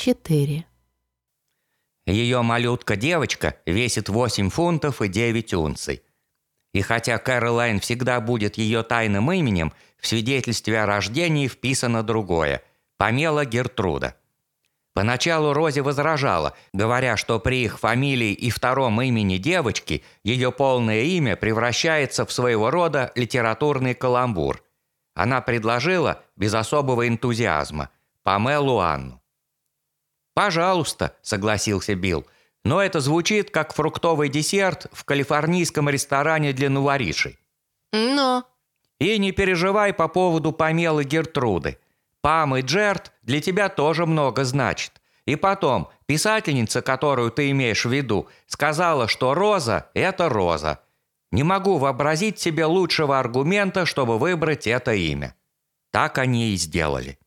4. Ее малютка-девочка весит 8 фунтов и 9 унций. И хотя Кэролайн всегда будет ее тайным именем, в свидетельстве о рождении вписано другое – Памела Гертруда. Поначалу Рози возражала, говоря, что при их фамилии и втором имени девочки ее полное имя превращается в своего рода литературный каламбур. Она предложила, без особого энтузиазма, Памелу Анну. «Пожалуйста», — согласился Билл, «но это звучит как фруктовый десерт в калифорнийском ресторане для новоришей». Но... И не переживай по поводу Памелы Гертруды. Пам и Джерт для тебя тоже много значит. И потом, писательница, которую ты имеешь в виду, сказала, что роза – это роза. Не могу вообразить себе лучшего аргумента, чтобы выбрать это имя. Так они и сделали.